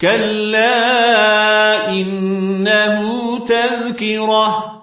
كلا إنه تذكرة.